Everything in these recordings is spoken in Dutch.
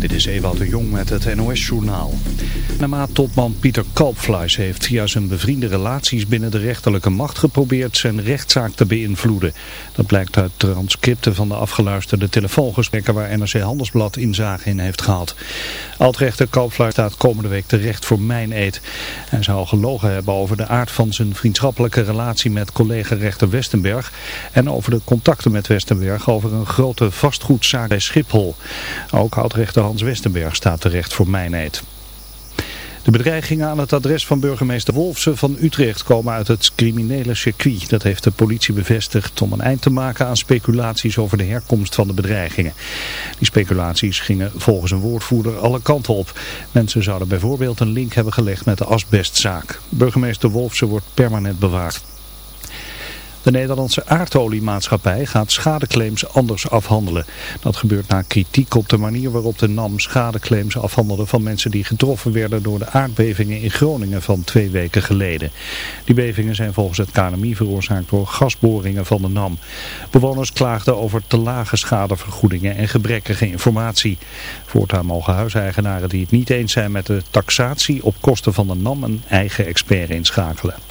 the Is Ewout de Jong met het NOS-journaal. Naama-topman Pieter Kalpfleis heeft via zijn bevriende relaties binnen de rechterlijke macht geprobeerd zijn rechtszaak te beïnvloeden. Dat blijkt uit transcripten van de afgeluisterde telefoongesprekken waar NRC Handelsblad inzage in heeft gehad. Oud-rechter Kalpfleis staat komende week terecht voor mijn eed. Hij zou gelogen hebben over de aard van zijn vriendschappelijke relatie met collega-rechter Westenberg en over de contacten met Westenberg over een grote vastgoedzaak bij Schiphol. Ook oud-rechter Hans Westenberg staat terecht voor mijnheid. De bedreigingen aan het adres van burgemeester Wolfsen van Utrecht komen uit het criminele circuit. Dat heeft de politie bevestigd om een eind te maken aan speculaties over de herkomst van de bedreigingen. Die speculaties gingen volgens een woordvoerder alle kanten op. Mensen zouden bijvoorbeeld een link hebben gelegd met de asbestzaak. Burgemeester Wolfsen wordt permanent bewaard. De Nederlandse aardoliemaatschappij gaat schadeclaims anders afhandelen. Dat gebeurt na kritiek op de manier waarop de NAM schadeclaims afhandelde van mensen die getroffen werden door de aardbevingen in Groningen van twee weken geleden. Die bevingen zijn volgens het KNMI veroorzaakt door gasboringen van de NAM. Bewoners klaagden over te lage schadevergoedingen en gebrekkige informatie. Voortaan mogen huiseigenaren die het niet eens zijn met de taxatie op kosten van de NAM een eigen expert inschakelen.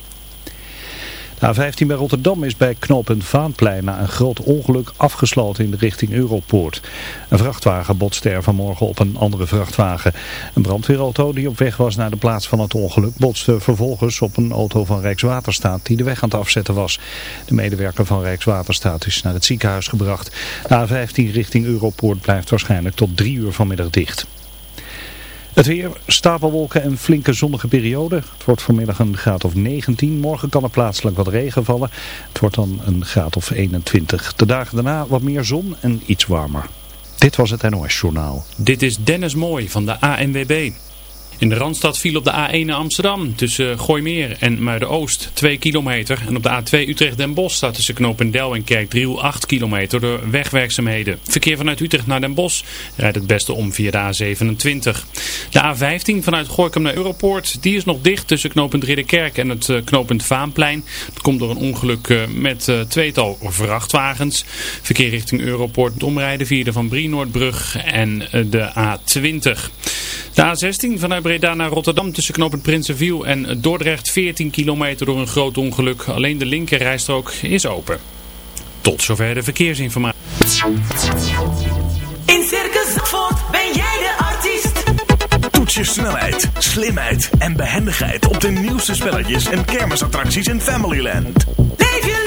De A15 bij Rotterdam is bij knooppunt Vaanplein na een groot ongeluk afgesloten in de richting Europoort. Een vrachtwagen botste er vanmorgen op een andere vrachtwagen. Een brandweerauto die op weg was naar de plaats van het ongeluk botste vervolgens op een auto van Rijkswaterstaat die de weg aan het afzetten was. De medewerker van Rijkswaterstaat is naar het ziekenhuis gebracht. De A15 richting Europoort blijft waarschijnlijk tot drie uur vanmiddag dicht. Het weer, stapelwolken en flinke zonnige periode. Het wordt vanmiddag een graad of 19. Morgen kan er plaatselijk wat regen vallen. Het wordt dan een graad of 21. De dagen daarna wat meer zon en iets warmer. Dit was het NOS Journaal. Dit is Dennis Mooi van de ANWB. In de Randstad viel op de A1 naar Amsterdam tussen Gooimeer en Muiden-Oost 2 kilometer. En op de A2 Utrecht-Den Bosch staat tussen Knopendel en Kerkdriel 8 kilometer door wegwerkzaamheden. Verkeer vanuit Utrecht naar Den Bosch rijdt het beste om via de A27. De A15 vanuit Gorkum naar Europoort, die is nog dicht tussen knooppunt Ridderkerk en het eh, knooppunt Vaanplein. Dat komt door een ongeluk eh, met uh, tweetal vrachtwagens. Verkeer richting Europoort omrijden via de Van Brienoordbrug en de A20. De A16 vanuit Breda naar Rotterdam tussen knooppunt Prinsenviel en Dordrecht 14 kilometer door een groot ongeluk. Alleen de linkerrijstrook is open. Tot zover de verkeersinformatie. In Circus Zandvoort ben jij de artiest. Toets je snelheid, slimheid en behendigheid op de nieuwste spelletjes en kermisattracties in Familyland. Leef je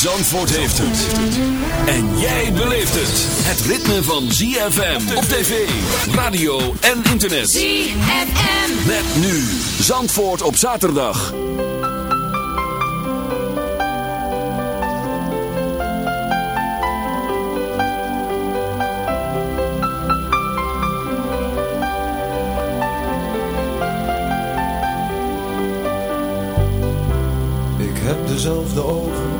Zandvoort heeft het. En jij beleeft het. Het ritme van ZFM op tv, radio en internet. ZFM. Met nu Zandvoort op zaterdag. Ik heb dezelfde ogen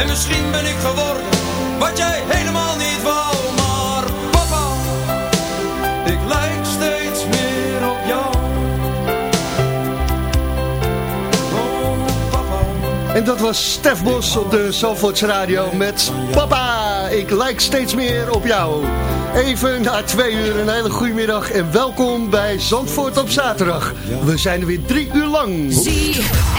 En misschien ben ik geworden wat jij helemaal niet wou. Maar papa, ik lijk steeds meer op jou. Oh papa. En dat was Stef Bos op de Zalvoorts Radio met Papa, ik lijk steeds meer op jou. Even na twee uur, een hele goede middag en welkom bij Zandvoort op zaterdag. We zijn er weer drie uur lang. ZFM.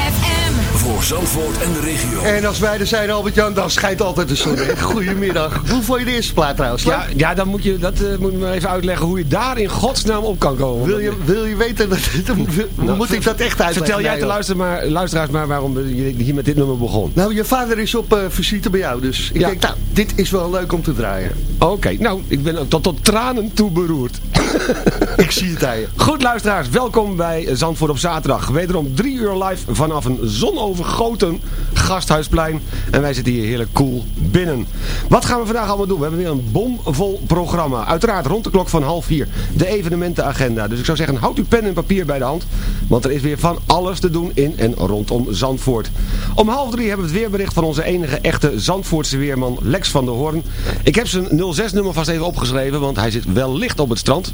Voor Zandvoort en de regio. En als wij er zijn, Albert-Jan, dan schijnt altijd de zon. hè? Goedemiddag. Hoe vond je de eerste plaat trouwens? Ja, ja dan moet je, dat eh, moet je me even uitleggen hoe je daar in godsnaam op kan komen. Wil je, wil je weten, dat, Nou, moet ik dat echt uitleggen? Vertel jij de luister maar, luisteraars maar waarom je hier met dit nummer begon. Nou, je vader is op eh, visite bij jou, dus ik Ja. denk, nou, dit is wel leuk om te draaien. Oké, nou, ik ben tot, tot tranen toe beroerd. Ik zie het je. Goed luisteraars, welkom bij Zandvoort op zaterdag. Wederom drie uur live vanaf een zonovergoten gasthuisplein. En wij zitten hier heerlijk cool binnen. Wat gaan we vandaag allemaal doen? We hebben weer een bomvol programma. Uiteraard rond de klok van half vier de evenementenagenda. Dus ik zou zeggen, houd uw pen en papier bij de hand. Want er is weer van alles te doen in en rondom Zandvoort. Om half drie hebben we het weerbericht van onze enige echte Zandvoortse weerman Lex van der Hoorn. Ik heb zijn 06-nummer vast even opgeschreven, want hij zit wel licht op het strand.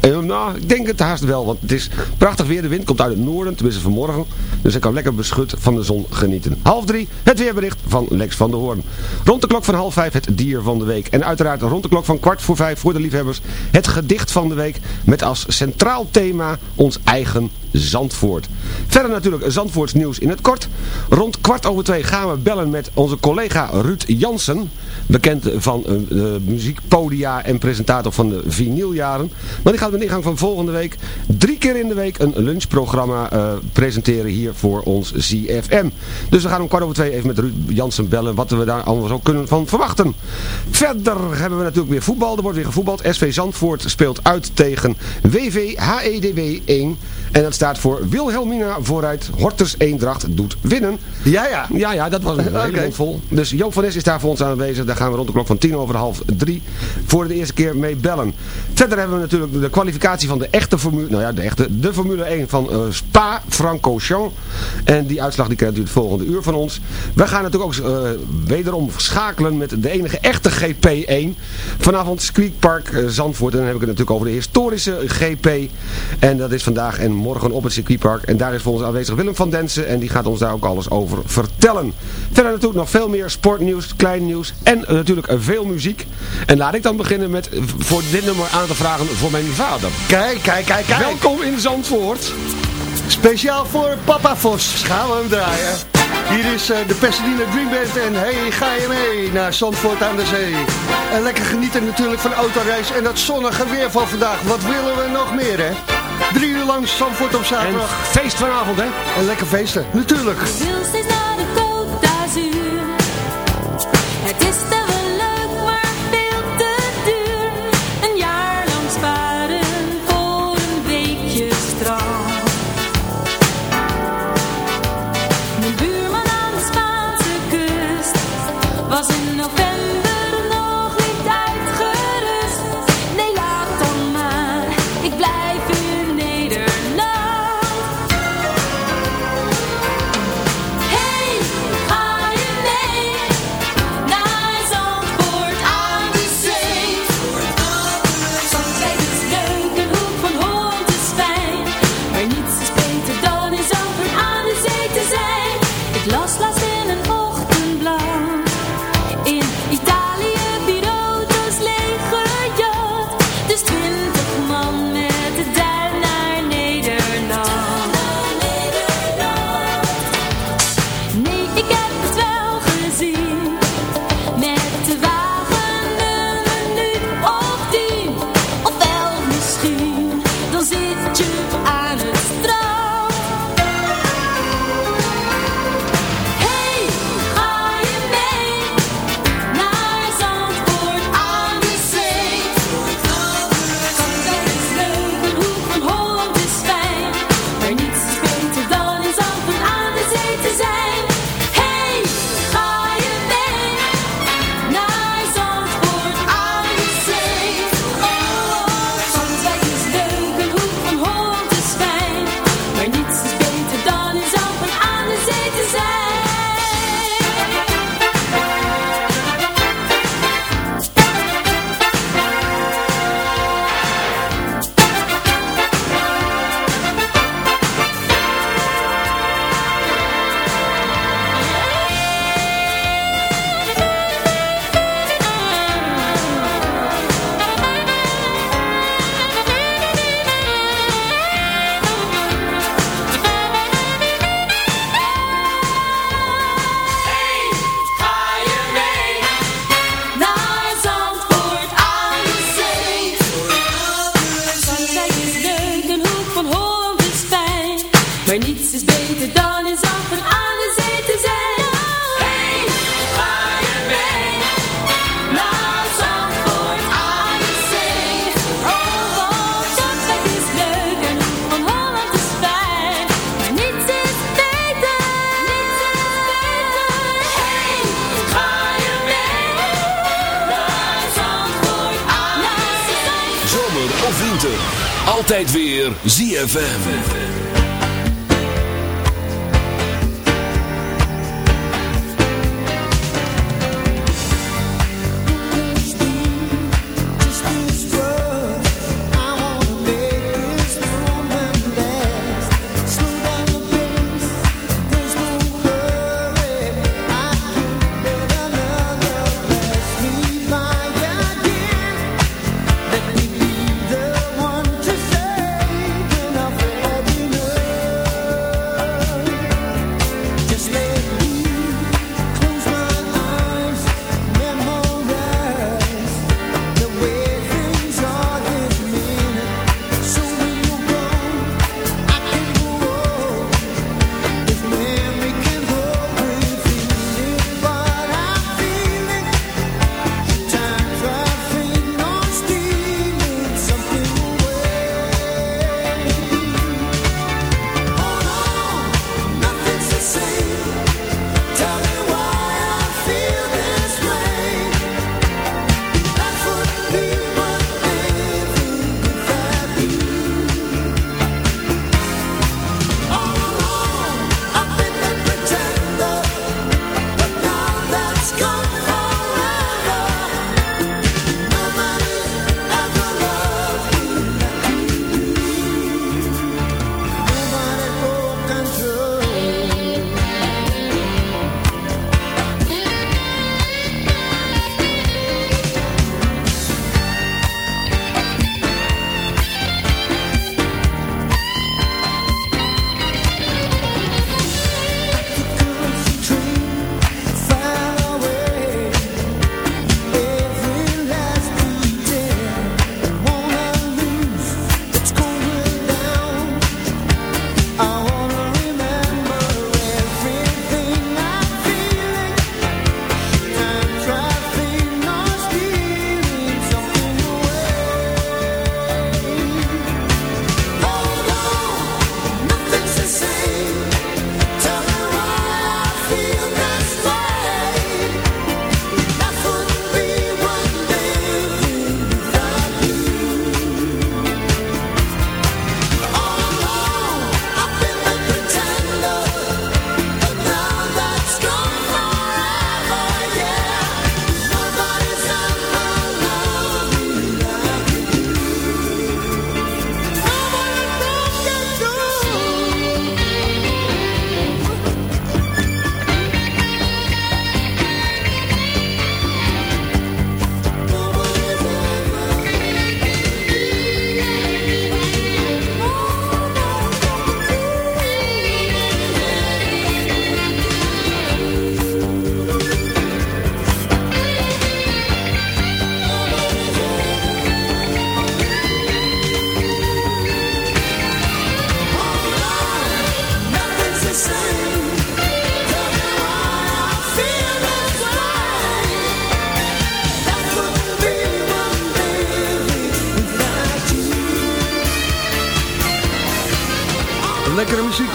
Eh, nou, ik denk het haast wel, want het is prachtig weer. De wind komt uit het noorden, tenminste vanmorgen. Dus hij kan lekker beschut van de zon genieten. Half drie, het weerbericht van Lex van der Hoorn. Rond de klok van half vijf, het dier van de week. En uiteraard rond de klok van kwart voor vijf, voor de liefhebbers, het gedicht van de week. Met als centraal thema ons eigen Zandvoort. Verder natuurlijk Zandvoorts nieuws in het kort. Rond kwart over twee gaan we bellen met onze collega Ruud Jansen. Bekend van eh, de muziekpodia en presentator van de Maar die gaat met ingang van volgende week drie keer in de week een lunchprogramma eh, presenteren hier voor ons CFM. Dus we gaan om kwart over twee even met Ruud Jansen bellen wat we daar allemaal zo kunnen van verwachten. Verder hebben we natuurlijk weer voetbal. Er wordt weer gevoetbald. SV Zandvoort speelt uit tegen WV HEDW 1. En dat staat voor Wilhelmina vooruit. Horters Eendracht doet winnen. Ja, ja. Ja, ja, dat was een hele vol. Dus Joop van Nes is daar voor ons aanwezig. Daar gaan we rond de klok van tien over half drie voor de eerste keer mee bellen. Verder hebben we natuurlijk de kwalificatie van de echte Formule, nou ja, de echte, de Formule 1 van eh, Spa-Francorchamps. En die uitslag die krijgt u het volgende uur van ons. We gaan natuurlijk ook eh, wederom schakelen met de enige echte GP1. Vanavond Squeakpark eh, Zandvoort. En dan heb ik het natuurlijk over de historische GP. En dat is vandaag en morgen op het circuitpark. En daar is voor ons aanwezig Willem van Densen. En die gaat ons daar ook alles over vertellen. Verder natuurlijk nog veel meer sportnieuws, klein nieuws. En natuurlijk veel muziek. En laat ik dan beginnen met voor dit nummer aan te vragen voor mijn vader. Kijk, kijk, kijk, kijk. Welkom in Zandvoort. Speciaal voor Papa Vos gaan we hem draaien. Hier is eh, de Pasadena Dream Band en hey, ga je mee naar Zandvoort aan de Zee. En lekker genieten natuurlijk van autoreis en dat zonnige weer van vandaag. Wat willen we nog meer, hè? Drie uur lang Zandvoort op zaterdag. En feest vanavond, hè? En lekker feesten, natuurlijk. ZFM.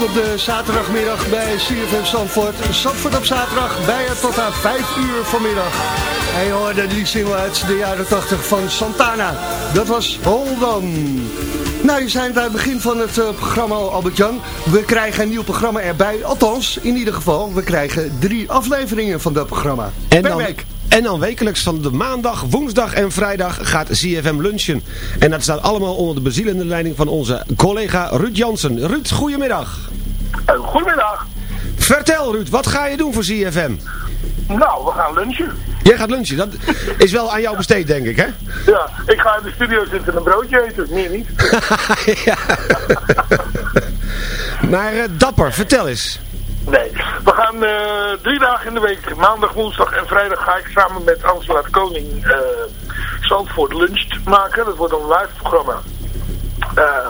Op de zaterdagmiddag bij CFM Zandvoort. Zandvoort op zaterdag bij je tot aan 5 uur vanmiddag. En je hoorde die single uit de jaren 80 van Santana. Dat was Hold On. Nou, je zijn bij het begin van het uh, programma, Albert-Jan. We krijgen een nieuw programma erbij. Althans, in ieder geval, we krijgen drie afleveringen van dat programma. En per dan, week. En dan wekelijks van de maandag, woensdag en vrijdag gaat CFM lunchen. En dat staat allemaal onder de bezielende leiding van onze collega Ruud Jansen. Ruud, goedemiddag. Goedemiddag. Vertel Ruud, wat ga je doen voor CFM? Nou, we gaan lunchen. Jij gaat lunchen, dat is wel aan jou besteed denk ik hè? Ja, ik ga in de studio zitten en een broodje eten, meer niet. ja. maar uh, Dapper, vertel eens. Nee, we gaan uh, drie dagen in de week, maandag, woensdag en vrijdag ga ik samen met Angela de Koning uh, Zandvoort Lunch maken. Dat wordt een live programma. Uh,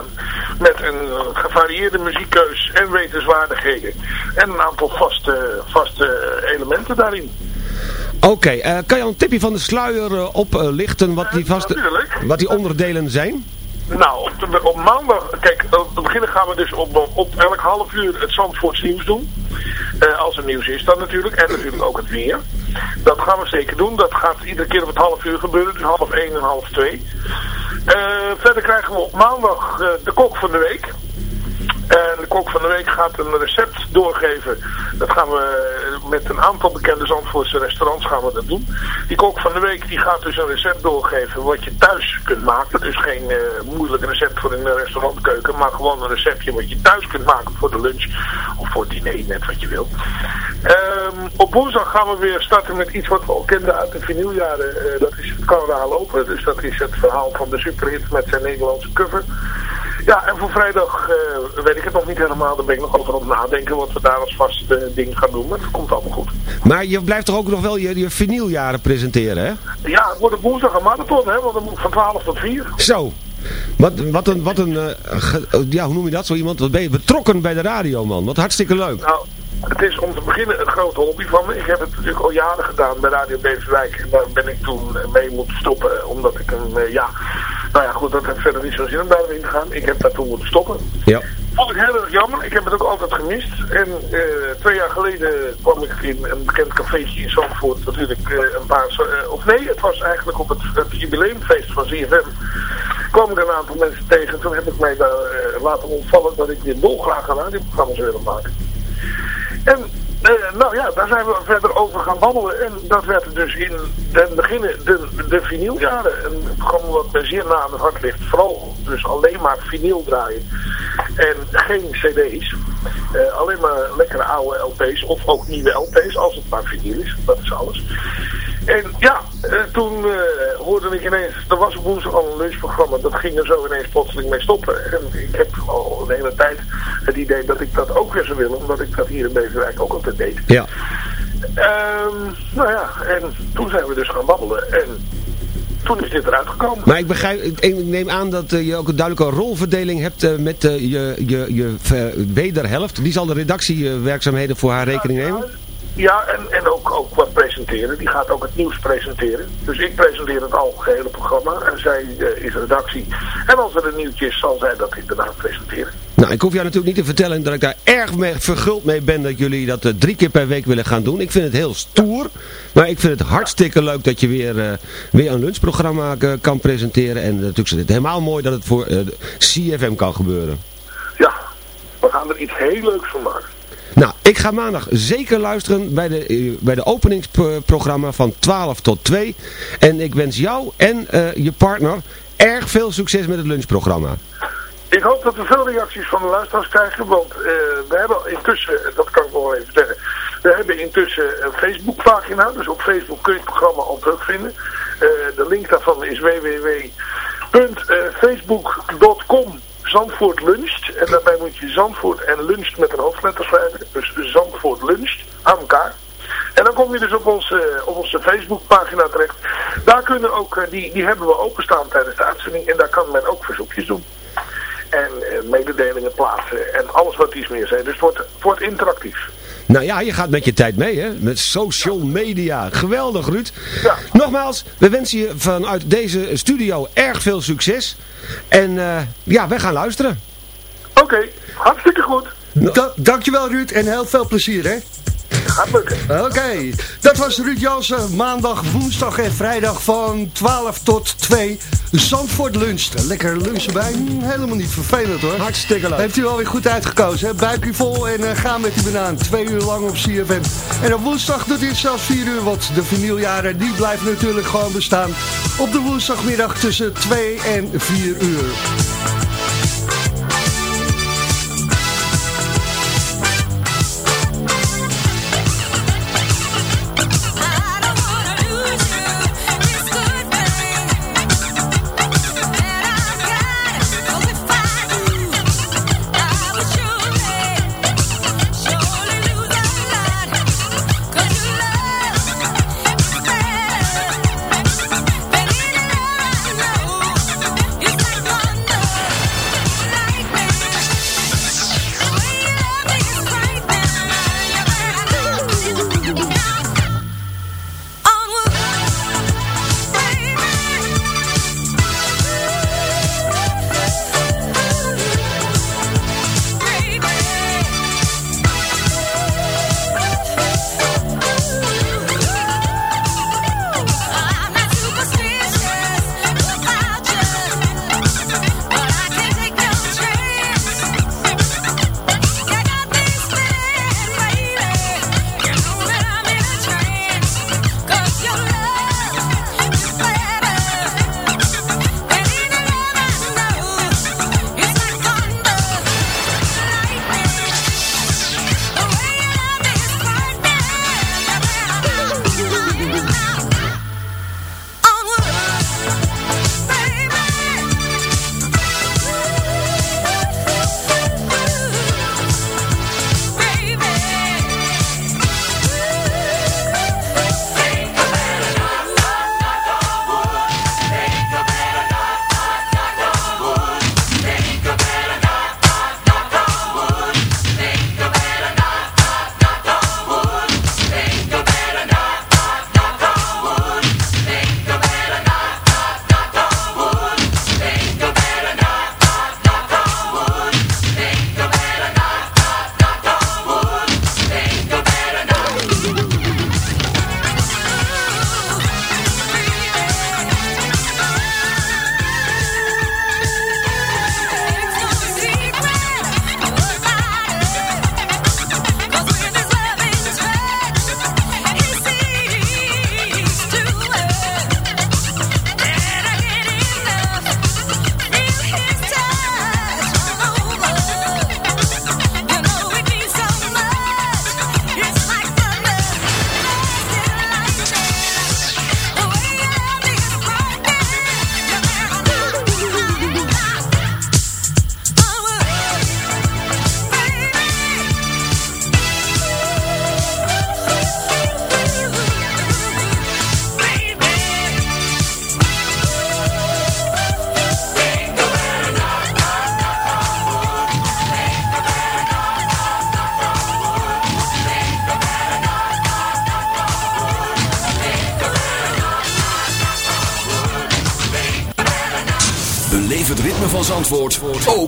met een gevarieerde muziekkeus en wetenswaardigheden. En een aantal vaste, vaste elementen daarin. Oké, okay, kan je al een tipje van de sluier oplichten wat die vaste, wat die onderdelen zijn? Nou, op, maandag, kijk, te beginnen gaan we dus op, op elk half uur het Zandvoorts nieuws doen. Uh, als er nieuws is dan natuurlijk. En natuurlijk ook het weer. Dat gaan we zeker doen. Dat gaat iedere keer op het half uur gebeuren. Dus half één en half twee. Uh, verder krijgen we op maandag uh, de kok van de week. En de kok van de week gaat een recept doorgeven. Dat gaan we met een aantal bekende Zandvoortse restaurants gaan we dat doen. Die kok van de week die gaat dus een recept doorgeven wat je thuis kunt maken. Dus geen uh, moeilijk recept voor een restaurantkeuken. Maar gewoon een receptje wat je thuis kunt maken voor de lunch. Of voor het diner, net wat je wilt. Um, op woensdag gaan we weer starten met iets wat we al kenden uit de vinyljaren. Uh, dat is het Carnaval lopen. Dus dat is het verhaal van de superhit met zijn Nederlandse cover. Ja, en voor vrijdag uh, weet ik het nog niet helemaal. Daar ben ik nog over aan het nadenken wat we daar als vast uh, ding gaan doen. Maar het komt allemaal goed. Maar je blijft toch ook nog wel je, je vinyljaren presenteren, hè? Ja, het wordt op woensdag een marathon, hè? Want dan moet ik van 12 tot 4. Zo. Wat, wat een, wat een uh, ge, ja, hoe noem je dat? Zo iemand, wat ben je betrokken bij de radio, man. Wat hartstikke leuk. Nou, het is om te beginnen een grote hobby van me. Ik heb het natuurlijk al jaren gedaan bij Radio Beverwijk. En daar ben ik toen mee moeten stoppen. Omdat ik een, ja... Nou ja, goed, dat heeft verder niet zo zin om daarin te gaan. Ik heb daar toen moeten stoppen. Ja. Vond ik heel erg jammer. Ik heb het ook altijd gemist. En uh, twee jaar geleden kwam ik in een bekend cafeetje in Zandvoort. Natuurlijk uh, een paar... Uh, of nee, het was eigenlijk op het, het jubileumfeest van ZFM. kwam ik een aantal mensen tegen. Toen heb ik mij daar laten ontvallen dat ik weer dolgraag een radioprogramma zou willen maken. En uh, nou ja, daar zijn we verder over gaan babbelen. En dat werd dus in den beginnen de, de vinyljaren. Een programma wat mij zeer na aan het hart ligt. Vooral dus alleen maar vinyl draaien. En geen cd's. Uh, alleen maar lekkere oude LP's. Of ook nieuwe LP's als het maar vinyl is. Dat is alles. En ja, uh, toen uh, hoorde ik ineens, er was op woensdag al een lunchprogramma, dat ging er zo ineens plotseling mee stoppen. En ik heb al de hele tijd het idee dat ik dat ook weer zou willen, omdat ik dat hier in Beverwijk ook altijd deed. Ja. Um, nou ja, en toen zijn we dus gaan babbelen en toen is dit eruit gekomen. Maar ik begrijp, ik neem aan dat uh, je ook een duidelijke rolverdeling hebt met je, je, je wederhelft. Die zal de redactiewerkzaamheden voor haar rekening nemen? Ja, en, en ook, ook wat presenteren. Die gaat ook het nieuws presenteren. Dus ik presenteer het algehele programma en zij uh, is redactie. En als er een nieuwtje is, zal zij dat inderdaad presenteren. Nou, ik hoef jou natuurlijk niet te vertellen dat ik daar erg mee verguld mee ben dat jullie dat uh, drie keer per week willen gaan doen. Ik vind het heel stoer, maar ik vind het hartstikke leuk dat je weer, uh, weer een lunchprogramma kan presenteren. En natuurlijk is het helemaal mooi dat het voor CFM kan gebeuren. Ja, we gaan er iets heel leuks van maken. Nou, ik ga maandag zeker luisteren bij de, uh, bij de openingsprogramma van 12 tot 2. En ik wens jou en uh, je partner erg veel succes met het lunchprogramma. Ik hoop dat we veel reacties van de luisteraars krijgen, want uh, we hebben intussen, dat kan ik wel even zeggen, we hebben intussen een Facebookpagina, dus op Facebook kun je het programma al terugvinden. de link daarvan is www.facebook.com Zandvoort luncht. En daarbij moet je Zandvoort en luncht met een hoofdletter schrijven. Dus Zandvoort luncht aan elkaar. En dan kom je dus op onze, op onze Facebookpagina terecht. Daar kunnen ook, die, die hebben we openstaan tijdens de uitzending. En daar kan men ook verzoekjes doen. En uh, mededelingen plaatsen. En alles wat iets meer zijn. Dus wordt, het wordt interactief. Nou ja, je gaat met je tijd mee, hè? Met social media. Geweldig, Ruud. Ja. Nogmaals, we wensen je vanuit deze studio erg veel succes. En uh, ja, wij gaan luisteren. Oké, hartstikke goed. Da dankjewel Ruud en heel veel plezier hè. Gaat lukken. Oké, dat was Ruud Jansen. Maandag, woensdag en vrijdag van 12 tot 2. Zandvoort luncht. Lekker lunchen bij. Helemaal niet vervelend hoor. Hartstikke leuk. Heeft u alweer goed uitgekozen. Hè? Buikje vol en uh, ga met die banaan. Twee uur lang op CFM. En op woensdag doet het zelfs vier uur. Want de vinyljaren die blijven natuurlijk gewoon bestaan. Op de woensdagmiddag tussen 2 en 4 uur.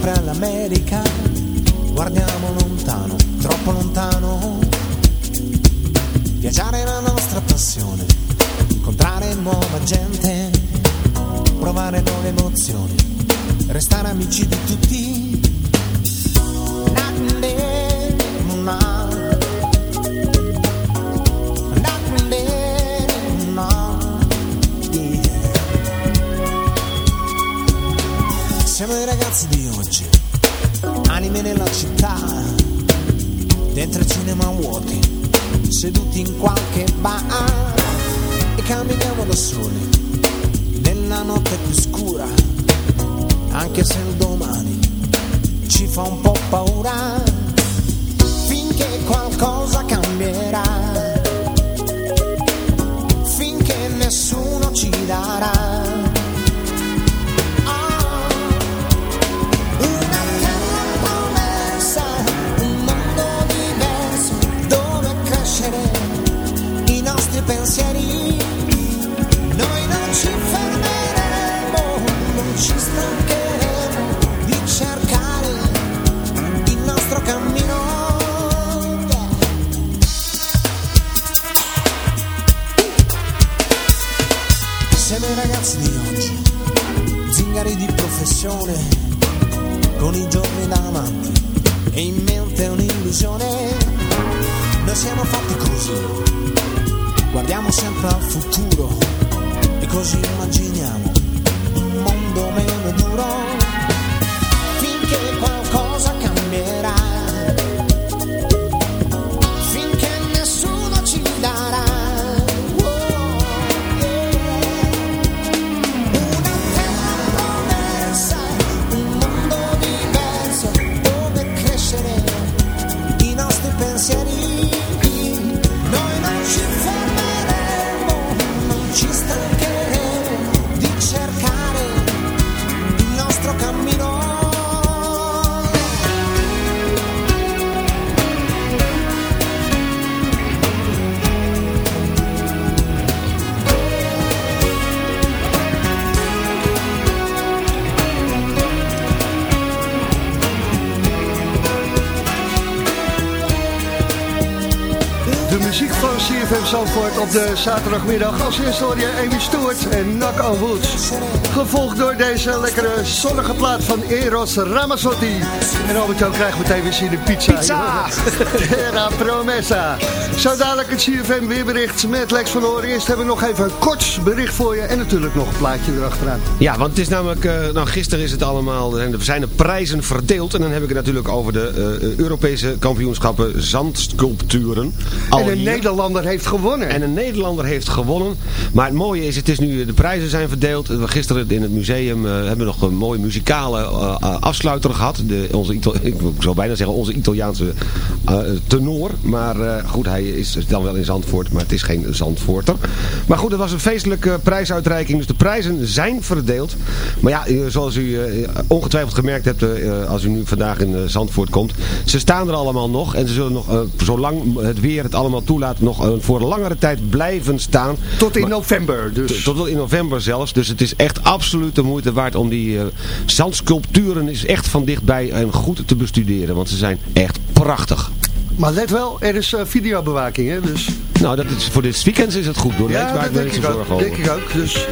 pensiamo sempre dentro cinema vuoti, seduti in qualche bar e camminiamo da soli, nella notte più scura, anche se il domani ci fa un po' paura finché qualcosa cambierà, finché nessuno ci darà. Pensieri. Noi non ci fermeremo, non ci stancheremo di cercare il nostro cammino. Siamo i ragazzi di oggi, zingari di professione, con i giorni davanti e in mente un'illusione. Noi siamo fatti così, guardiamo sempre al futuro e così immaginiamo un mondo meno duro CFM Zandvoort op de zaterdagmiddag. Als eerste hoor je Amy Stewart en Knock on Wood. Gevolgd door deze lekkere zonnige plaat van Eros Ramazzotti. En Albert-Jan krijgt meteen weer zin in pizza. Pizza! Terra Promessa. Zo dadelijk het CFM weerbericht met Lex van Oor. Eerst hebben we nog even een kort bericht voor je. En natuurlijk nog een plaatje erachteraan. Ja, want het is namelijk, eh, nou gisteren is het allemaal, er zijn de prijzen verdeeld. En dan heb ik het natuurlijk over de eh, Europese kampioenschappen zandsculpturen. En een Nederlander heeft gewonnen. En een Nederlander heeft gewonnen. Maar het mooie is, het is nu, de prijzen zijn verdeeld. Gisteren in het museum eh, hebben we nog een mooie muzikale eh, eh, afsluiter gehad. De, onze ik zou bijna zeggen onze Italiaanse eh, tenor. Maar eh, goed, hij is dan wel in Zandvoort, maar het is geen Zandvoorter. Maar goed, het was een feestelijke prijsuitreiking. Dus de prijzen zijn verdeeld. Maar ja, eh, zoals u eh, ongetwijfeld gemerkt hebt eh, als u nu vandaag in eh, Zandvoort komt. Ze staan er allemaal nog. En ze zullen nog, eh, zolang het weer het allemaal toelaat, nog voor langere tijd blijven staan. Tot in Maar- november dus. Tot, in november zelfs. Dus het is echt absoluut de moeite waard om die eh, zandsculpturen is echt van dichtbij en goed te bestuderen. Want ze zijn echt prachtig. Maar let wel, er is eh, videobewaking, hè? Dus Nou, dat is, voor dit weekend is het goed. Door ja, denk ik, ook, denk ik ook. Dus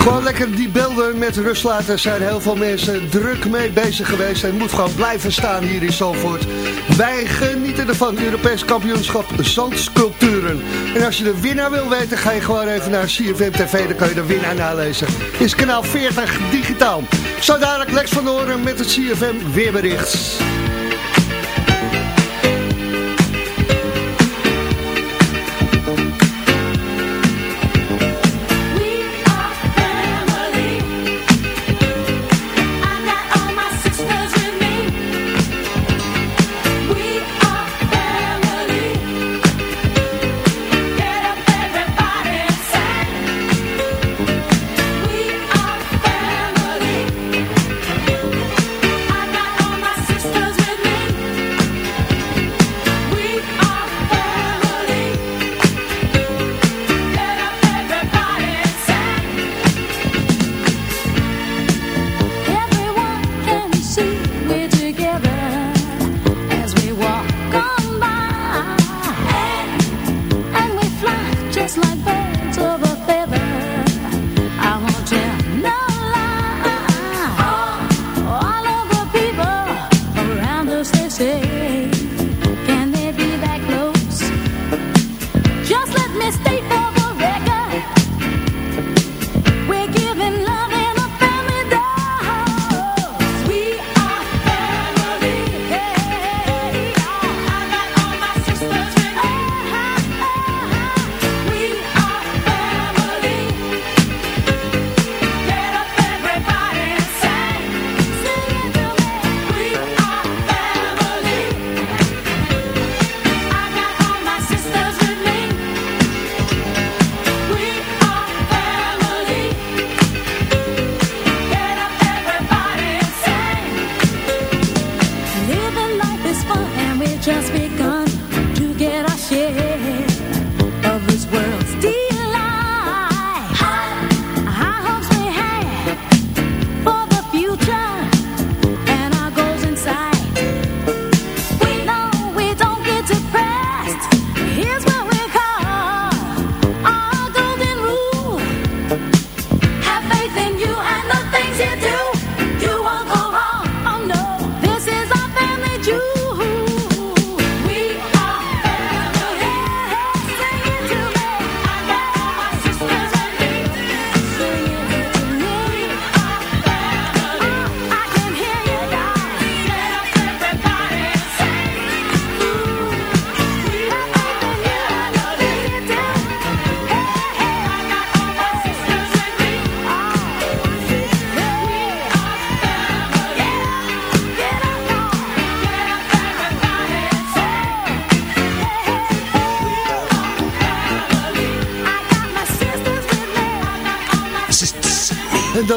gewoon lekker die beelden met rust laten. Zijn heel veel mensen druk mee bezig geweest. En moet gewoon blijven staan hier in Zandvoort. Wij genieten ervan. Europees kampioenschap zandsculpturen. En als je de winnaar wil weten, ga je gewoon even naar CFM TV. Dan kan je de winnaar nalezen. Is kanaal 40 digitaal. Zo dadelijk Lex van Oren met het CFM weerbericht.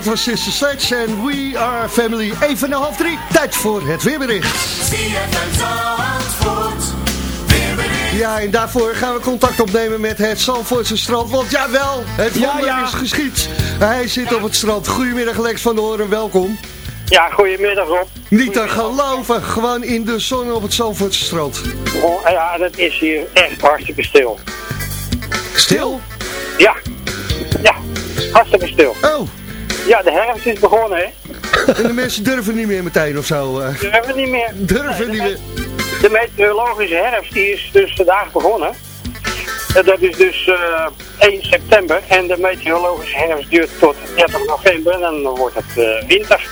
Dat was Sister Sledge en We Are Family. Even na half drie, tijd voor het weerbericht. Ja, en daarvoor gaan we contact opnemen met het Zandvoortse strand. Want jawel, het wonder ja. is geschied. Hij zit op het strand. Goedemiddag Lex van der Hoorn, welkom. Ja, goedemiddag Rob. Niet te geloven, gewoon in de zon op het Zandvoortse strand. Oh, ja, dat is hier echt hartstikke stil. Stil? Ja, ja, hartstikke stil. Oh. Ja, de herfst is begonnen, hè. En de mensen durven niet meer meteen of zo. eh. Durven niet meer. Durven niet meer. De meteorologische herfst die is dus vandaag begonnen. En dat is dus eh 1 september. En de meteorologische herfst duurt tot 30 november. En dan wordt het eh, winter.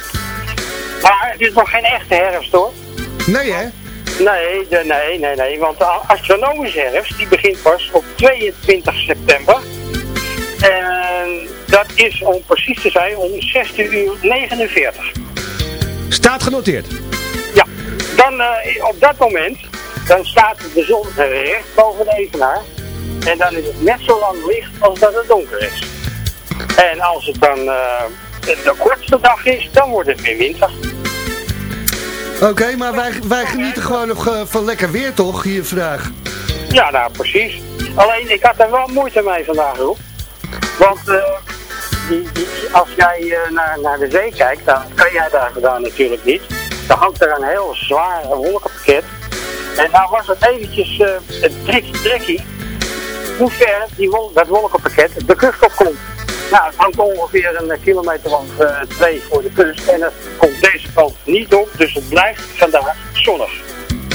Maar het is nog geen echte herfst, hoor. Nee, hè? Nee, de, nee, nee, nee. Want de astronomische herfst die begint pas op 22 september. En dat is om precies te zijn om 16 uur 49. Staat genoteerd. Ja, dan eh, op dat moment, dan staat de zon recht boven de evenaar. En dan is het net zo lang licht als dat het donker is. En als het dan eh, de kortste dag is, dan wordt het weer winter. Oké, maar wij, wij genieten gewoon nog eh, van lekker weer toch, hier vandaag. Ja, nou precies. Alleen ik had er wel moeite mee vandaag, Rob. Want als jij eh, naar, naar de zee kijkt, dan kan jij daar gedaan natuurlijk niet. Dan hangt er een heel zwaar wolkenpakket. En nou was het eventjes eh het tricky tricky hoe ver die dat wolkenpakket de kust op komt. Nou, het hangt ongeveer een kilometer of eh, twee voor de kust. En het komt deze kant niet op, dus het blijft vandaag zonnig.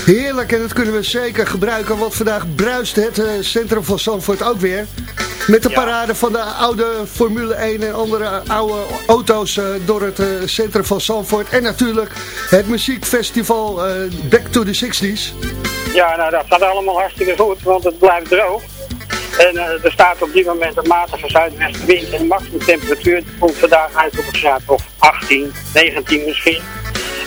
Heerlijk, en dat kunnen we zeker gebruiken, want vandaag bruist het eh, centrum van Zandvoort ook weer. Met de parade van de oude Formule 1 en andere oude auto's eh, door het eh, centrum van Zandvoort. En natuurlijk het muziekfestival Back to the 60s. Ja, nou dat gaat allemaal hartstikke goed, want het blijft droog. En er staat op dit moment een matige zuidwestenwind en de maximumtemperatuur komt vandaag uit op een graad of 18, 19 misschien.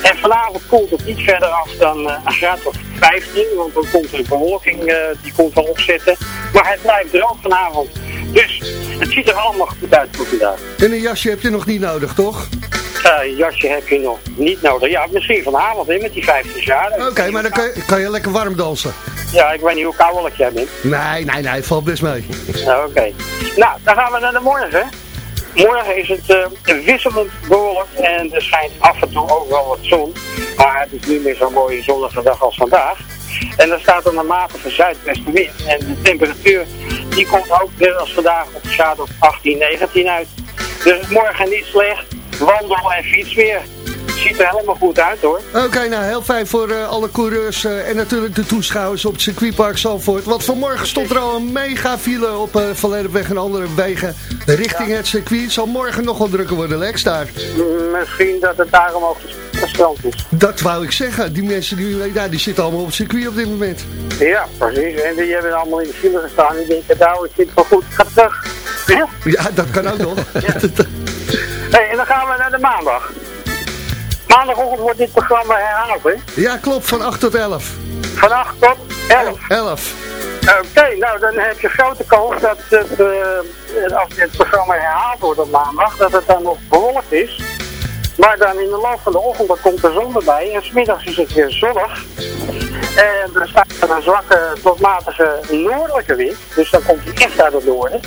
En vanavond koelt het niet verder af dan een graad of 15, want dan komt er bewolking, eh, die komt wel opzetten. Maar het blijft droog vanavond. Dus het ziet er allemaal goed uit voor vandaag. En een jasje heb je nog niet nodig, toch? Eh, jasje heb je nog niet nodig. Ja, misschien vanavond hè, met die 15 graden. Oké, maar dan kan je, kan je lekker warm dansen. Ja, ik weet niet hoe koudelijk jij bent. Nee, nee, nee, valt best mee. Nou, Oké. Nou, dan gaan we naar de morgen. Morgen is het eh, wisselend bewolkt en er schijnt af en toe ook wel wat zon. Maar het is niet meer zo'n mooie zonnige dag als vandaag. En er staat een matige zuidwestenwind. En de temperatuur die komt ook net als vandaag op of 18, 19 uit. Dus morgen niet slecht. Wandel en fiets weer. Ziet er helemaal goed uit hoor. Oké, nou heel fijn voor eh, alle coureurs eh, en natuurlijk de toeschouwers op het circuitpark Zandvoort. Want vanmorgen stond er al een mega file op uh, Verledenweg en andere wegen richting het circuit. Het zal morgen nog wel drukker worden, Lex, daar. Misschien dat het daarom ook gestrand is. Dat wou ik zeggen. Die mensen die, ja, die zitten allemaal op het circuit op dit moment. Ja, precies. En die hebben allemaal in de file gestaan. Die denken, nou, ik zit wel goed, ga terug. Ja? Ja, dat kan ook nog. hey, en dan gaan we naar de maandag. Maandagochtend wordt dit programma herhaald, hè? Ja, klopt. Van 8 tot 11. Van 8 tot 11? 11. Oké, nou dan heb je grote kans dat het, uh, als dit programma herhaald wordt op maandag, dat het dan nog bewolkt is. Maar dan in de loop van de ochtend dan komt de zon erbij en smiddags is het weer zonnig. En er staat een zwakke tot matige noordelijke wind, dus dan komt hij echt uit het noorden.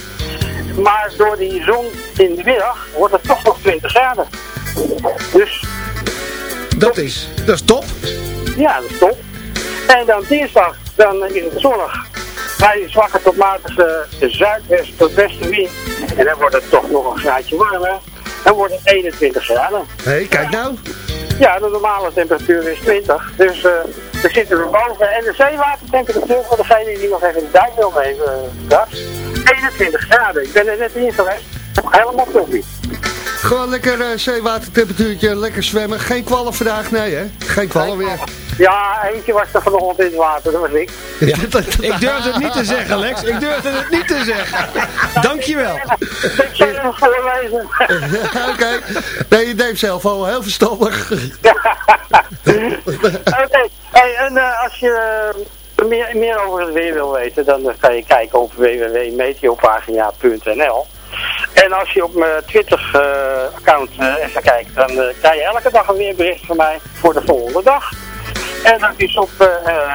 Maar door die zon in de middag wordt het toch nog 20 graden. Dus... Dat is, dat is top. Ja, dat is top. En dan dinsdag, dan is het zonnig. Bij zwakke tot matige zuidwest tot westenwind. En dan wordt het toch nog een graadje warmer. Dan wordt het 21 graden. Hé, hey, kijk nou. Ja, de normale temperatuur is 20. Dus uh, we zitten er boven. En de zeewatertemperatuur, voor degene die nog even de dijk wil nemen uh, straks, 21 graden. Ik ben er net in geweest. Helemaal toppie. Gewoon lekker uh, zeewatertemperatuurtje, lekker zwemmen. Geen kwallen vandaag, nee hè? Geen kwallen meer. Ja, eentje was er vanochtend in het water, dat was ik. Ja, ik durfde het niet te zeggen, Lex. Ik durfde het niet te zeggen. Dankjewel. Ik zal je nog voorlezen. Oké. Okay. Nee, je deed zelf al heel verstandig. Oké. Okay. Hey, en uh, als je meer, meer over het weer wil weten, dan ga je kijken op www.meteopagina.nl En als je op mijn Twitter-account even kijkt, dan krijg je elke dag een weerbericht van mij voor de volgende dag. En dat is op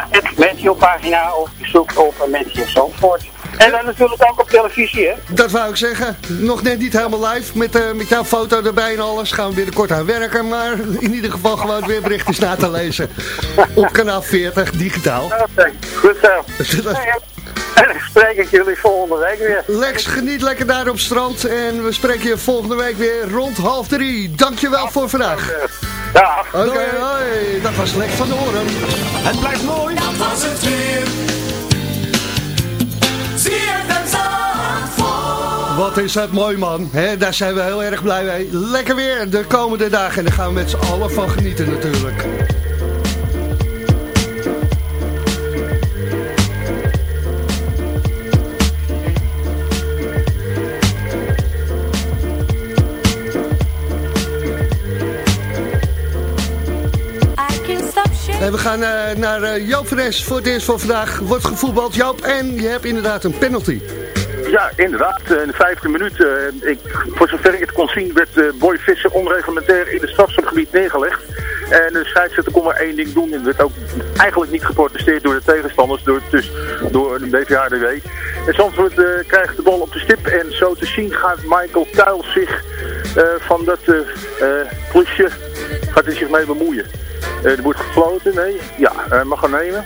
het Meteo-pagina of je zoekt op Meteo Zandvoort. En dan natuurlijk ook op televisie, hè? Dat wou ik zeggen. Nog net niet helemaal live met, uh, met jouw foto erbij en alles. Gaan we binnenkort aan werken. Maar in ieder geval gewoon weer berichtjes na te lezen. op kanaal 40, digitaal. Oké, goed zo. En dan spreek ik jullie volgende week weer. Lex, geniet lekker daar op het strand. En we spreken je volgende week weer rond half drie. Dankjewel voor vandaag. Ja. Oké, okay, hoi. Dat was Lex van de Oren. Het blijft mooi. Dat was het weer. Wat is dat mooi man. He, daar zijn we heel erg blij mee. Lekker weer de komende dagen. En daar gaan we met z'n allen van genieten natuurlijk. En we gaan uh, naar uh, Joop Fres voor het eerst voor vandaag. Wordt gevoetbald, Joop. En je hebt inderdaad een penalty. Ja, inderdaad. In de vijfde minuut, ik, voor zover ik het kon zien, werd uh, Boy Visser onreglementair in het strafschopgebied neergelegd. En de scheidsrechter kon maar één ding doen. En werd ook eigenlijk niet geprotesteerd door de tegenstanders, door, dus door de BVHDW. En Zandvoort krijgt de bal op de stip. En zo te zien gaat Michael Kuil zich van dat plusje gaat hij zich mee bemoeien. Er wordt gefloten, nee. Ja, mag gaan nemen.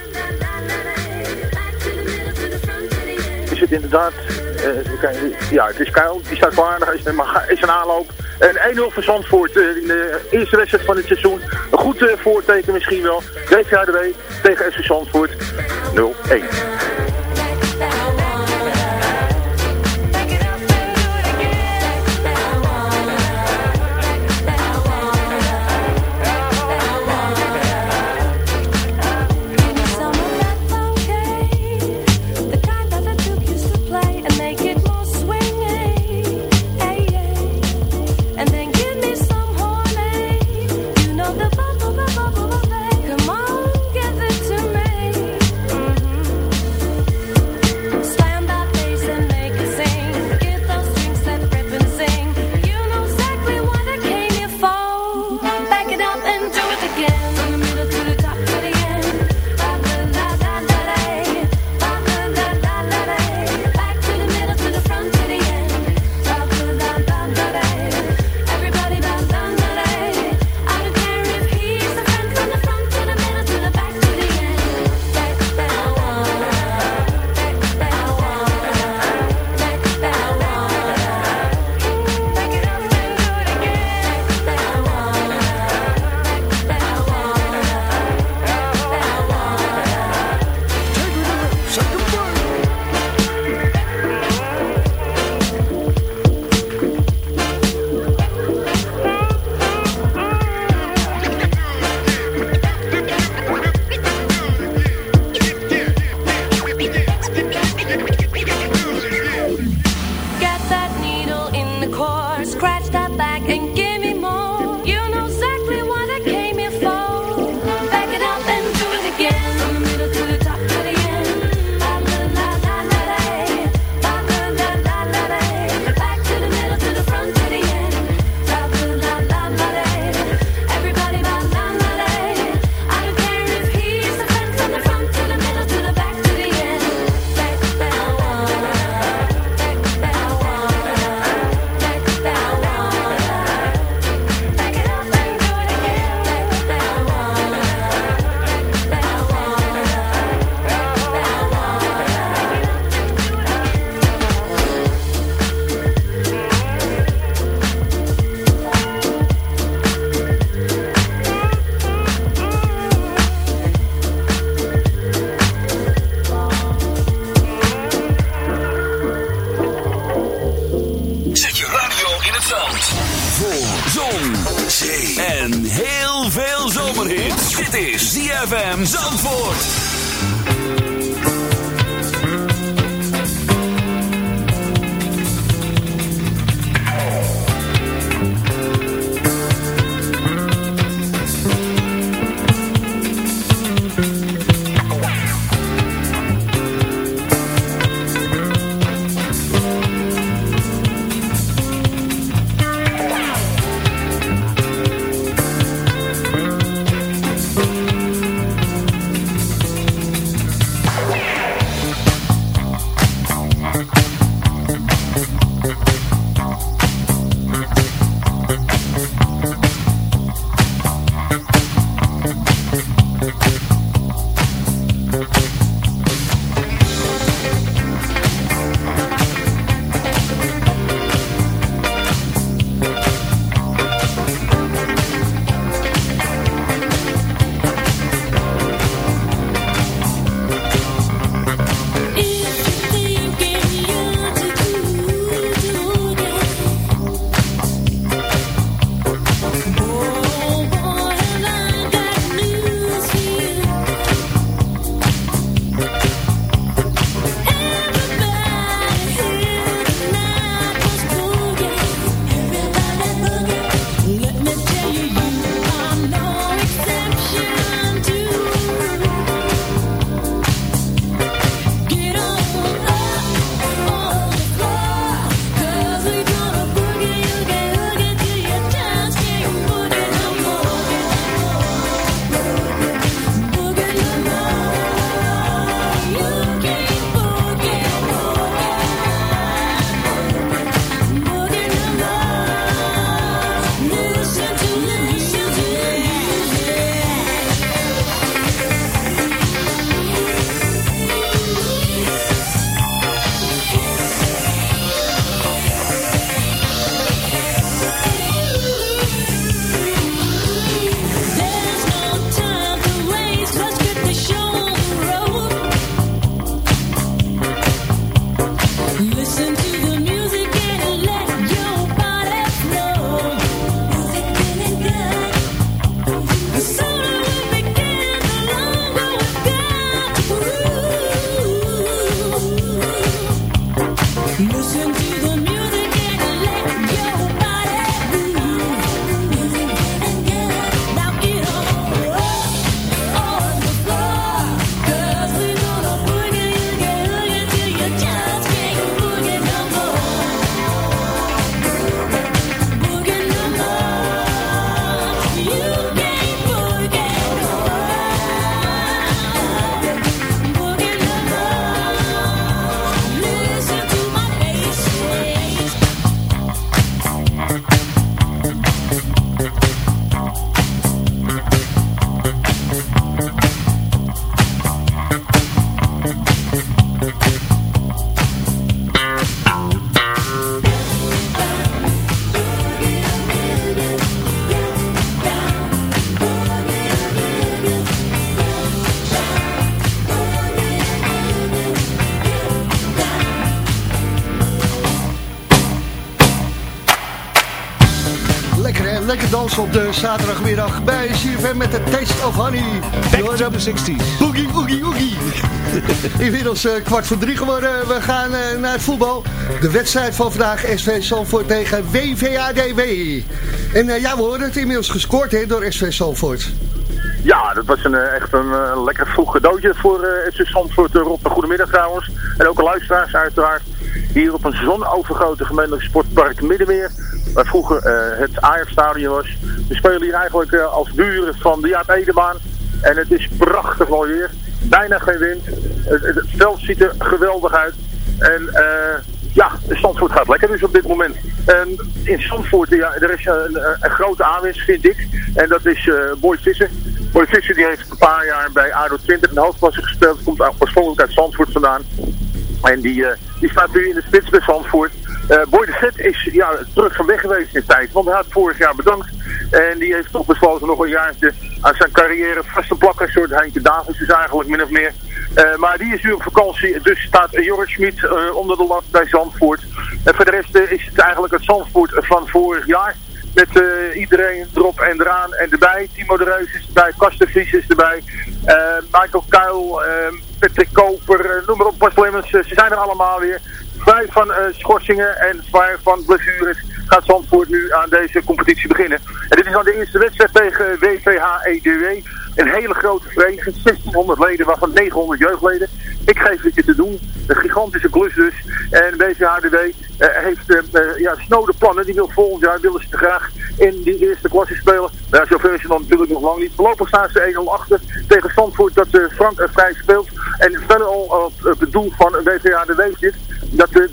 Is het inderdaad uh, ja, het is Kuil. Die staat klaar. Is, is een aanloop. Een 1-0 voor Zandvoort in de eerste wedstrijd van het seizoen. Een goed voorteken misschien wel. DVHDW tegen SV Zandvoort 0-1. Zaterdagmiddag bij CFM met de Taste of Honey. Back to the 60s. Boogie, oogie, oogie. Inmiddels eh, kwart voor drie geworden. We gaan eh, naar het voetbal. De wedstrijd van vandaag SV Zandvoort tegen WVADW. En eh, ja, we horen het inmiddels gescoord hè, door SV Zandvoort. Ja, dat was een, echt een lekker vroeg cadeautje voor uh, FC Zandvoort. Uh, Rob, goedemiddag trouwens. En ook de luisteraars uiteraard. Hier op een zonovergrote gemeentelijk sportpark Middenmeer. Waar vroeger eh, het Ajax-stadion was. We spelen hier eigenlijk eh, als buren van de Jaap Edebaan. En het is prachtig mooi weer. Bijna geen wind. Het, veld ziet er geweldig uit. En eh, ja, Zandvoort gaat lekker dus op dit moment. En in Zandvoort, ja, er is een, een grote aanwinst vind ik. En dat is eh, Boy Visser. Boy Visser die heeft een paar jaar bij ADO 20 in de hoofdklasse gespeeld. Komt oorspronkelijk uit Zandvoort vandaan. En die, eh, die staat nu in de spits bij Zandvoort. Eh Boy de Vet is ja, terug van weg geweest in tijd. Want hij had vorig jaar bedankt. En die heeft toch besloten nog een jaartje aan zijn carrière vast te plakken. Een soort Heintje Davids is eigenlijk min of meer. Eh, maar die is nu op vakantie. Dus staat Joris Schmid eh, onder de lat bij Zandvoort. En voor de rest eh, is het eigenlijk het Zandvoort van vorig jaar. Met iedereen erop en eraan en erbij. Timo de Reus is erbij, Kastenvries is erbij. Michael Kuil, Patrick Koper, noem maar op, Bas Lemmens. ze zijn er allemaal weer. Vrij van schorsingen en vrij van blessures gaat Zandvoort nu aan deze competitie beginnen. En dit is dan de eerste wedstrijd tegen WVH-EDW. Een hele grote vereniging, 1600 leden, waarvan 900 jeugdleden. Ik geef het je te doen. Een gigantische klus dus. En WVH-EDW eh, heeft eh, ja, snode plannen. Die wil volgend jaar willen ze graag in die eerste klasse spelen. Ja, zover is dan natuurlijk nog lang niet. Voorlopig staan ze 1-0 achter tegen Zandvoort dat eh, Frank er vrij speelt. En verder al op het doel van WVH-EDW zit dat er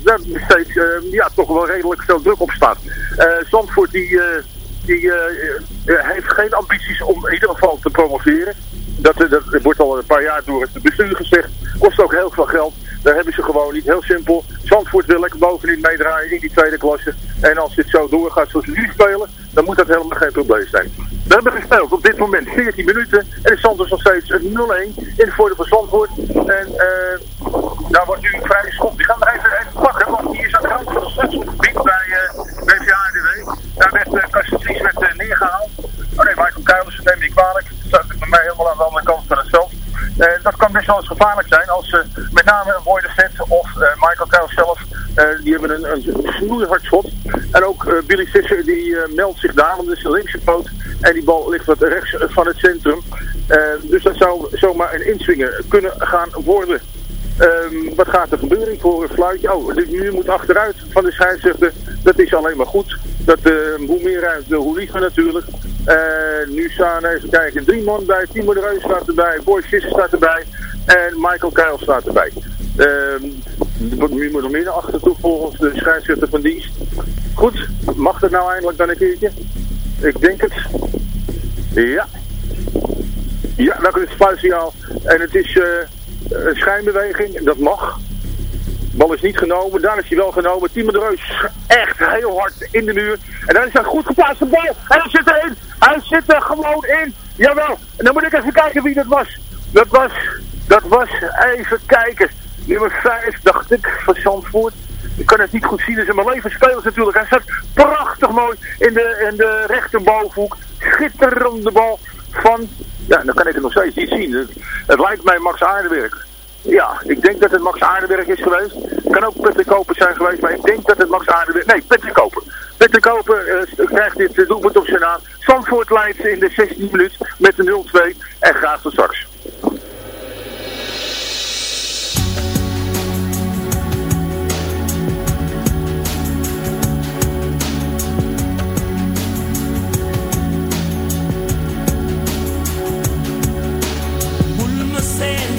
steeds eh, ja, toch wel redelijk veel druk op staat. Eh Zandvoort die, eh, die heeft geen ambities om in ieder geval te promoveren. Dat, dat wordt al een paar jaar door het bestuur gezegd. Kost ook heel veel geld. Daar hebben ze gewoon niet. Heel simpel. Zandvoort wil lekker bovenin meedraaien in die tweede klasse. En als dit zo doorgaat zoals ze nu spelen, dan moet dat helemaal geen probleem zijn. We hebben gespeeld op dit moment 14 minuten. En is Zandvoort nog steeds een 0-1 in het voordeel van Zandvoort. En eh daar wordt nu een vrije schop. Die gaan we even, even pakken, want die is aan de van het stadsgebied bij uh, BVA-RDW. Daar werd uh, werd, uh, neergehaald. Oh nee, Michael Kuilers, neem ik kwalijk. Dat staat bij mij helemaal aan de andere kant van het veld. Eh, dat kan best wel eens gevaarlijk zijn als eh, met name een Boy de Vet of eh, Michael Kuil zelf, eh, die hebben een, een snoeihard schot. En ook eh, Billy Visser die eh, meldt zich daar, want dat is de linkse poot. En die bal ligt wat rechts van het centrum. Dus dat zou zomaar een inswingen kunnen gaan worden. Ehm, wat gaat er gebeuren voor een fluitje? Oh, de moet achteruit van de scheidsrechter. Dat is alleen maar goed. Dat, eh, hoe meer ruimte, hoe liever natuurlijk. Nu staan, even kijken, drie man bij. Timo de Reus staat erbij. Boy Visser staat erbij. En Michael Keil staat erbij. Ehm, nu moet er meer naar achter toe volgens de scheidsrechter van dienst. Goed, mag dat nou eindelijk dan een keertje? Ik denk het. Ja. Ja, dat is het. En het is... eh, een schijnbeweging, dat mag. Bal is niet genomen, daar is hij wel genomen. Timo de Reus echt heel hard in de muur. En dan is hij goed geplaatst de bal. En hij zit erin. Hij zit er gewoon in. Jawel. En dan moet ik even kijken wie dat was. Dat was, dat was, even kijken nummer 5, dacht ik, van Zandvoort. Ik kan het niet goed zien, dus in mijn leven spelers natuurlijk. Hij staat prachtig mooi in de, in de rechterbovenhoek, Schitterende bal van... Ja, dan kan ik het nog steeds niet zien. Het, lijkt mij Max Aardewerk. Ja, ik denk dat het Max Aardenberg is geweest. Kan ook Patrick Koper zijn geweest, maar ik denk dat het Max Aardenberg... Nee, Patrick Koper. Patrick Koper eh, krijgt dit eh, doelpunt op zijn naam. Zandvoort leidt in de 16 minuut met een 0-2 en gaat tot straks. sense.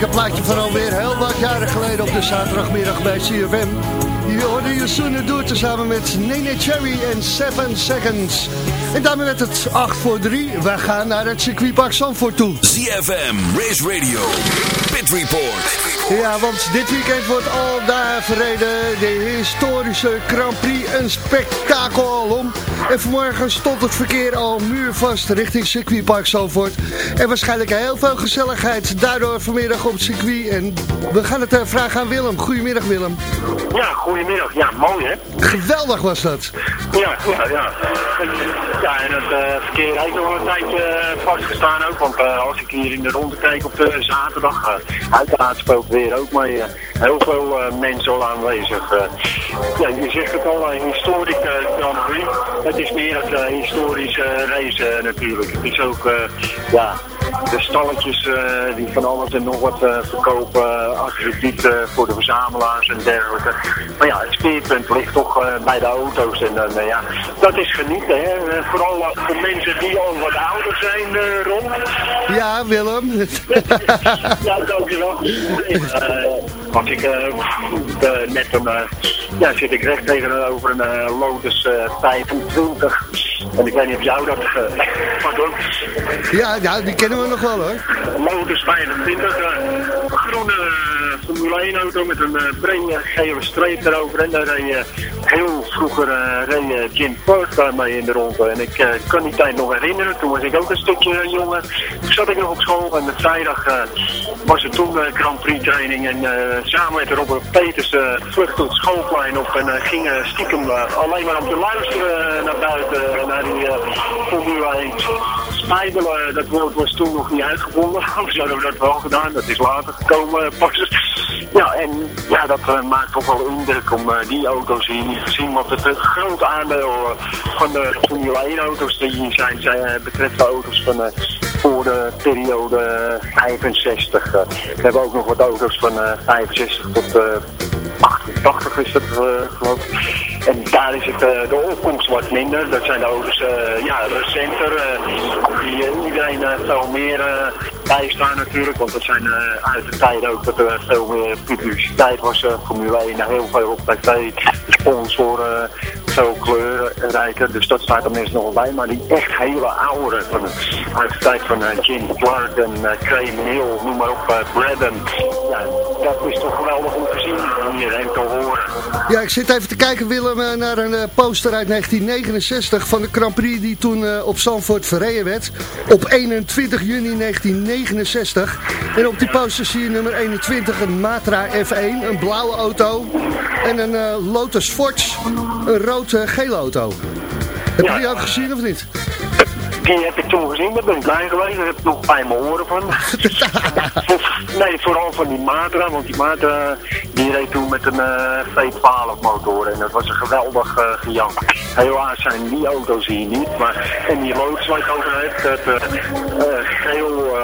lekker plaatje vooral alweer heel wat jaren geleden op de zaterdagmiddag bij CFM. Hier hoorde je Soene te samen met Nene Cherry en 7 Seconds. En daarmee werd het 8 voor 3. We gaan naar het circuitpark Zandvoort toe. CFM Race Radio, Pit Report. Ja, want dit weekend wordt al daar verreden de historische Grand Prix een spektakel om. En vanmorgen stond het verkeer al muurvast richting circuitpark voort En waarschijnlijk heel veel gezelligheid daardoor vanmiddag op circuit. En we gaan het eh, vragen aan Willem. Goedemiddag Willem. Ja, goedemiddag. Ja, mooi hè? Geweldig was dat. Ja, ja, ja. Ja, en het eh, verkeer heeft al een tijdje eh, vastgestaan ook. Want als ik hier in de ronde kijk op de zaterdag, uiteraard speelt weer ook maar heel veel mensen al aanwezig. ja, je zegt het al, een historic Grand Prix het is meer een eh, historische race natuurlijk. Het is ook, eh, ja, stalletjes eh, die van alles en nog wat eh, verkopen, uh, accreditief eh, voor de verzamelaars en dergelijke. Maar ja, het speerpunt ligt toch eh, bij de auto's en dan, ja, dat is genieten. Hè? Eh, vooral eh, voor mensen die al wat ouder zijn, eh Ron. Ja, Willem. ja, dankjewel. Uh, als ik eh, eh, net een, eh, ja, zit ik recht tegenover een eh, Lotus eh, 25. En ik weet niet of jou dat, eh, pardon, Ja, ja, die kennen we nog wel hoor. Lotus 25, eh, groene eh, Formule 1 auto met een uh, brede gele streep erover. En daar reed eh, heel vroeger eh, reed eh, Jim Park daarmee in de ronde. En ik eh, kan die tijd nog herinneren, toen was ik ook een stukje eh, jonger. Toen zat ik nog op school en met vrijdag eh, was er toen eh, Grand Prix training. En eh, samen met Robert Peters vluchtte het schoolplein op en eh, gingen stiekem eh, alleen maar om te luisteren eh, naar buiten, eh, naar die Formule 1. Spijbelen, dat woord was toen nog niet uitgevonden. Anders hadden we dat wel gedaan, dat is later gekomen eh, pas. Ja, en ja, dat eh, maakt toch wel indruk om eh, die auto's hier te zien. Want het een groot aandeel eh, van de Formule 1 auto's die hier zijn, zijn eh, betreft de auto's van eh, voor de periode 65. Eh, we hebben ook nog wat auto's van eh, 65 tot eh, 88 is dat eh, geloof. En daar is het, eh, de opkomst wat minder. Dat zijn de auto's eh, ja, recenter. eh, die eh, iedereen eh, veel meer eh, bijstaan natuurlijk. Want dat zijn eh, uit de tijd ook dat er veel meer publiciteit was. eh, Formule 1 heel veel op tv. Sponsoren, veel kleurrijker. Dus dat staat er minstens nog bij. Maar die echt hele oude van, uit de tijd van eh, Jim Clark en uh, Graham Hill, noem maar op, uh. Ja, dat is toch geweldig om te zien hier en te horen. Ja, ik zit even te kijken, Willem, naar een poster uit 1969 van de Grand Prix die toen op Zandvoort verreden werd. Op 21 juni 1969. En op die poster zie je nummer 21 een Matra F1, een blauwe auto. En een eh, Lotus Forge, een rood-gele auto. Heb je die ook gezien of niet? Die heb ik toen gezien, daar ben ik blij geweest. Daar heb ik nog bij mijn oren van. nee, vooral van die Matra, want die Matra die reed toen met een eh, V12 motor en dat was een geweldig uh, gejank. Helaas zijn die auto's hier niet, maar en die Lotus waar ik over heb, dat uh, geel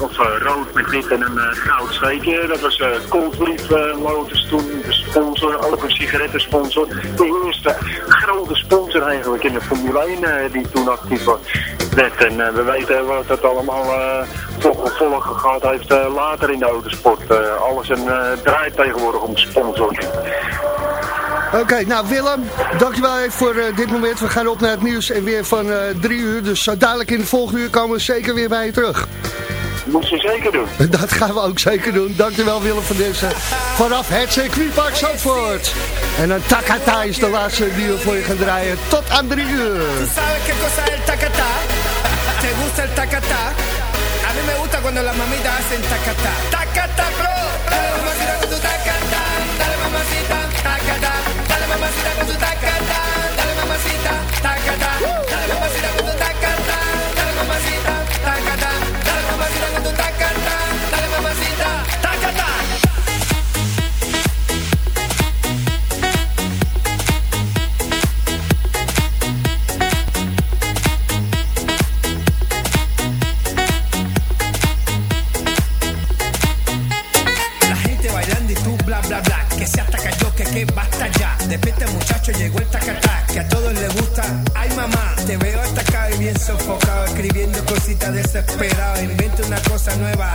of rood met wit en een goud streepje. Dat was uh, Coldbrief Lotus toen, de sponsor, ook een sigarettensponsor. De eerste grote sponsor eigenlijk in de Formule 1 die toen actief was werd. En uh, we weten wat dat allemaal uh, toch gevolgen gehad heeft uh, later in de autosport. alles een draait tegenwoordig om sponsors. Oké, okay, nou Willem, dankjewel even voor dit moment. We gaan op naar het nieuws en weer van drie uur. Dus zo dadelijk in de volgende uur komen we zeker weer bij je terug. Moet je zeker doen. Dat gaan we ook zeker doen. Dankjewel Willem van deze. Vanaf het circuitpark Zandvoort. En een Takata is de laatste die we voor je gaan draaien. Tot aan drie uur. ¿Te gusta el tacatá? A mí me gusta cuando las mamitas hacen tacatá. Tacatá, bro. Desesperado. Inventa una cosa nueva,